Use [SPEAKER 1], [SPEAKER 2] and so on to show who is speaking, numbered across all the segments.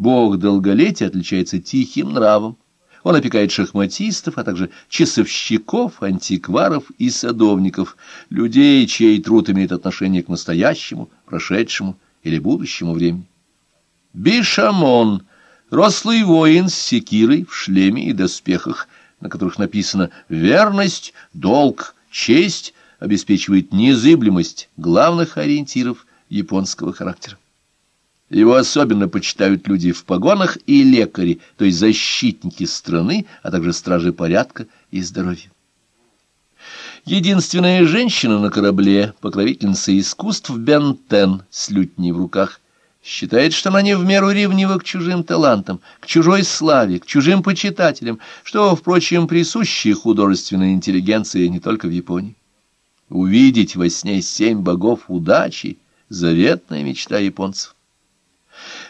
[SPEAKER 1] Бог долголетия отличается тихим нравом. Он опекает шахматистов, а также часовщиков, антикваров и садовников, людей, чей труд имеет отношение к настоящему, прошедшему или будущему времени. Бишамон — рослый воин с секирой в шлеме и доспехах, на которых написано «верность», «долг», «честь», обеспечивает незыблемость главных ориентиров японского характера. Его особенно почитают люди в погонах и лекари, то есть защитники страны, а также стражи порядка и здоровья. Единственная женщина на корабле, покровительница искусств Бентен с лютней в руках, считает, что она не в меру ревнива к чужим талантам, к чужой славе, к чужим почитателям, что, впрочем, присуще художественной интеллигенции не только в Японии. Увидеть во сне семь богов удачи — заветная мечта японцев.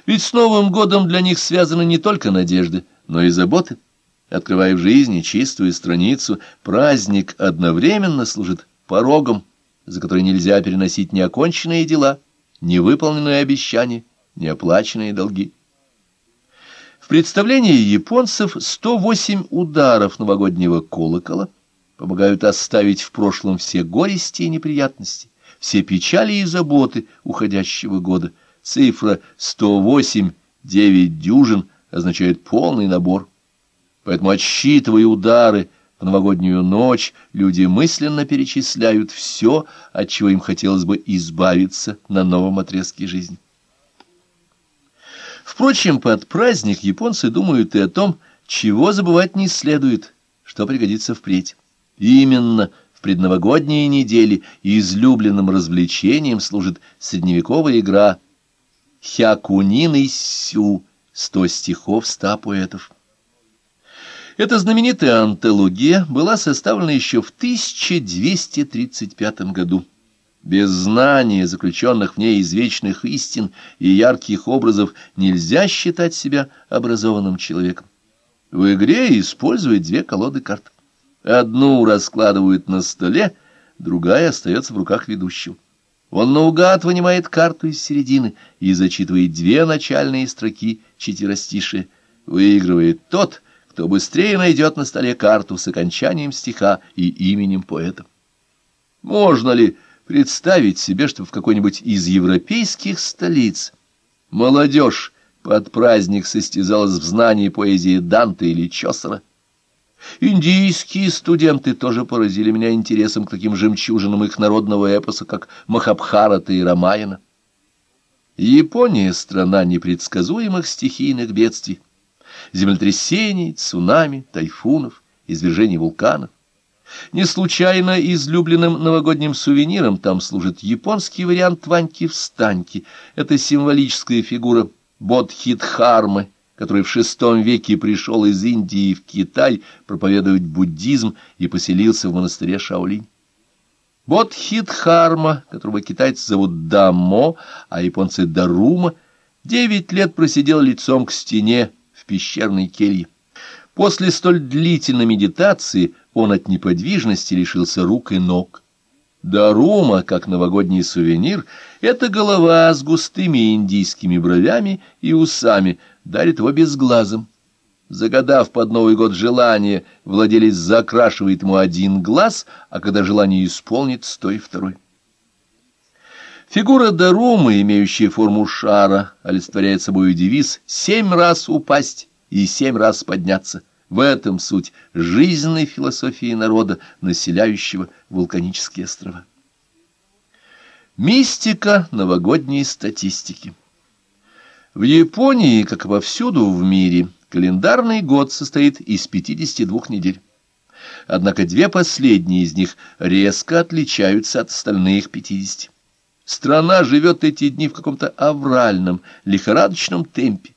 [SPEAKER 1] Ведь с Новым годом для них связаны не только надежды, но и заботы. Открывая в жизни чистую страницу, праздник одновременно служит порогом, за который нельзя переносить неоконченные дела, невыполненные обещания, неоплаченные долги. В представлении японцев 108 ударов новогоднего колокола помогают оставить в прошлом все горести и неприятности, все печали и заботы уходящего года – Цифра 108, 9 дюжин означает полный набор. Поэтому, отсчитывая удары в новогоднюю ночь, люди мысленно перечисляют все, от чего им хотелось бы избавиться на новом отрезке жизни. Впрочем, под праздник японцы думают и о том, чего забывать не следует, что пригодится впредь. Именно в предновогодние недели излюбленным развлечением служит средневековая игра – Хякунин и Сю, сто стихов ста поэтов. Эта знаменитая антология была составлена еще в 1235 году. Без знания заключенных в ней извечных истин и ярких образов нельзя считать себя образованным человеком. В игре используют две колоды карт. Одну раскладывают на столе, другая остается в руках ведущего. Он наугад вынимает карту из середины и зачитывает две начальные строки четверостишия. Выигрывает тот, кто быстрее найдет на столе карту с окончанием стиха и именем поэта. Можно ли представить себе, что в какой-нибудь из европейских столиц молодежь под праздник состязалась в знании поэзии Данте или Чосера? Индийские студенты тоже поразили меня интересом к таким жемчужинам их народного эпоса, как Махабхарата и Рамаяна. Япония — страна непредсказуемых стихийных бедствий, землетрясений, цунами, тайфунов, извержений вулканов. Не случайно излюбленным новогодним сувениром там служит японский вариант Ваньки-встаньки. Это символическая фигура Бодхидхармы — который в VI веке пришел из Индии в Китай проповедовать буддизм и поселился в монастыре Шаолинь. Бодхидхарма, которого китайцы зовут Дамо, а японцы Дарума, девять лет просидел лицом к стене в пещерной келье. После столь длительной медитации он от неподвижности лишился рук и ног. Дарума, как новогодний сувенир, это голова с густыми индийскими бровями и усами, дарит его безглазым. Загадав под Новый год желание, владелец закрашивает ему один глаз, а когда желание исполнится, то и второй. Фигура Дарумы, имеющая форму шара, олицетворяет собой девиз «семь раз упасть и семь раз подняться». В этом суть жизненной философии народа, населяющего вулканические острова. Мистика новогодней статистики. В Японии, как и повсюду в мире, календарный год состоит из 52 недель. Однако две последние из них резко отличаются от остальных 50. Страна живет эти дни в каком-то авральном, лихорадочном темпе.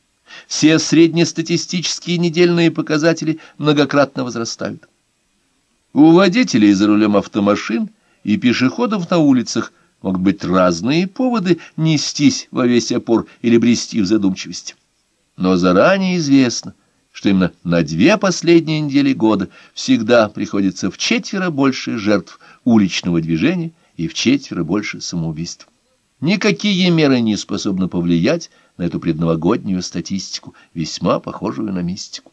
[SPEAKER 1] Все среднестатистические недельные показатели многократно возрастают. У водителей за рулем автомашин и пешеходов на улицах могут быть разные поводы нестись во весь опор или брести в задумчивости. Но заранее известно, что именно на две последние недели года всегда приходится в четверо больше жертв уличного движения и в четверо больше самоубийств. Никакие меры не способны повлиять на эту предновогоднюю статистику, весьма похожую на мистику.